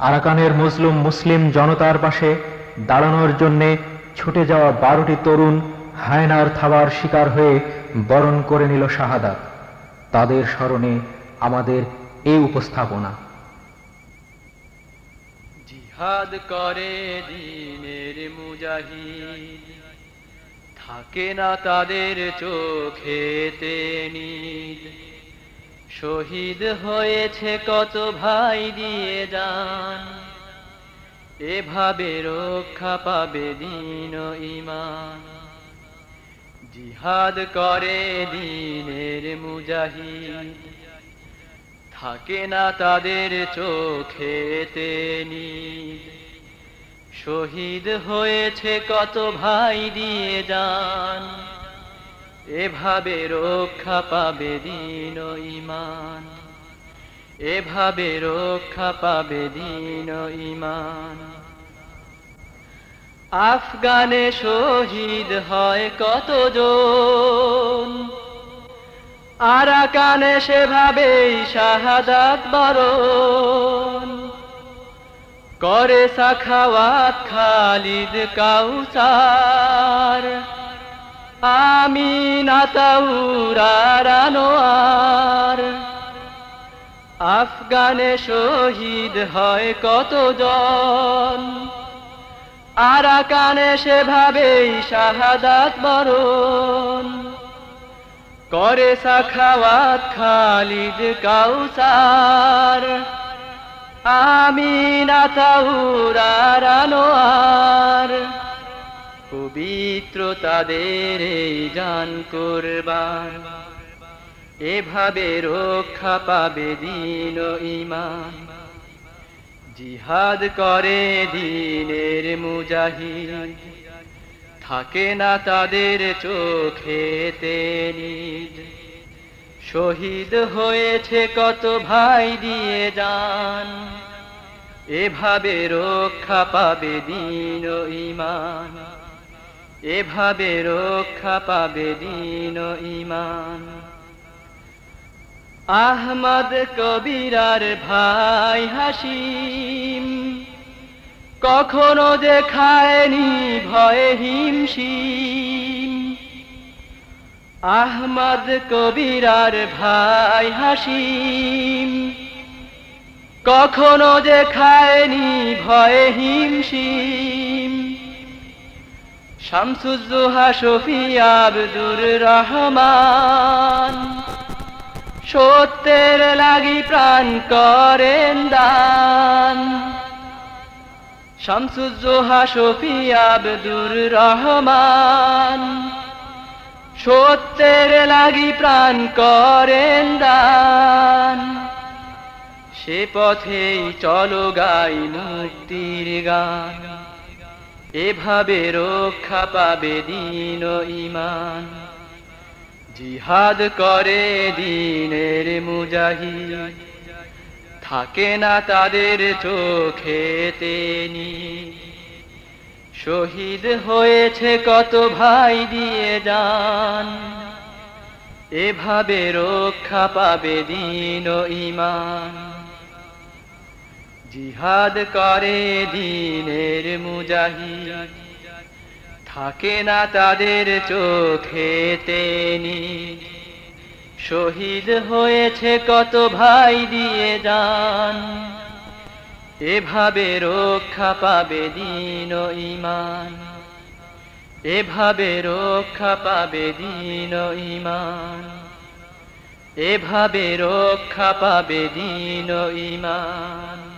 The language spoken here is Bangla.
আরাকানের মুসলিম মুসলিম জনতার পাশে দাঁড়ানোর জন্যে ছুটে যাওয়া বারোটি তরুণ হায়নার থাবার শিকার হয়ে বরণ করে নিল শাহাদাত। তাদের স্মরণে আমাদের এই উপস্থাপনা। জিহাদ করে দিনের মুজাহিদ, থাকে না তাদের চোখেতে নিদ। শহীদ হয়েছে কত ভাই দিয়ে যান এভাবে রক্ষা পাবে দিন ইমান জিহাদ করে দিনের মুজাহিদ। থাকে না তাদের চোখেতে নিদ। শহীদ হয়েছে কত ভাই দিয়ে যান এভাবে রক্ষা পাবে দিন ইমান এভাবে রক্ষা পাবে দিন ইমান আফগানে শহীদ হয় কত কতজন? আরাকানে সেভাবেই শাহাদাত বরণ। করে সাখাওয়াত খালিদ কাউসার। আমি নাতাউরার আফগানে শহীদ হয় কত কতজন? আরাকানে সেভাবেই শাহাদাত বরণ। করে সাখাওয়াত খালিদ কাউসার। আমি নাতাউরার আনোয়ার। পবিত্র তাদের এই জান করবার। এভাবে রক্ষা পাবে দিন ইমান জিহাদ করে দিনের মুজাহিদ। থাকে না তাদের চোখেতে নিদ শহীদ হয়েছে কত ভাই দিয়ে যান এভাবে রক্ষা পাবে দিন ইমান এভাবে রক্ষা পাবে দিন ইমান আহমদ কবিরার ভাই হাসিম, কখনো দেখায়নি ভয়ে হিমশিম। আহমদ কবিরার ভাই হাসিম, কখনো দেখায়নি ভয়ে হিমশিম। শামসুজ্জোহা শফি আব্দুর রহমান। সত্যের লাগি প্রাণ করেন দান। শামসুজ্জোহা শফি আব্দুর রহমান। সত্যের লাগি প্রাণ করেন দান। সে পথেই চলো গাই মুক্তির গান। এভাবে রক্ষা পাবে দিন ইমান জিহাদ করে দিনের মুজাহিদ। থাকে না তাদের চোখেতে নি শহীদ হয়েছে কত ভাই দিয়ে যান এভাবে রক্ষা পাবে দিন ইমান জিহাদ করে দিনের মুজাহিদ। থাকে না তাদের চোখেতে নি শহীদ হয়েছে কত ভাই দিয়ে যান এভাবে রক্ষা পাবে দিন ইমান এভাবে রক্ষা পাবে দিন ইমান এভাবে রক্ষা পাবে দিন ইমান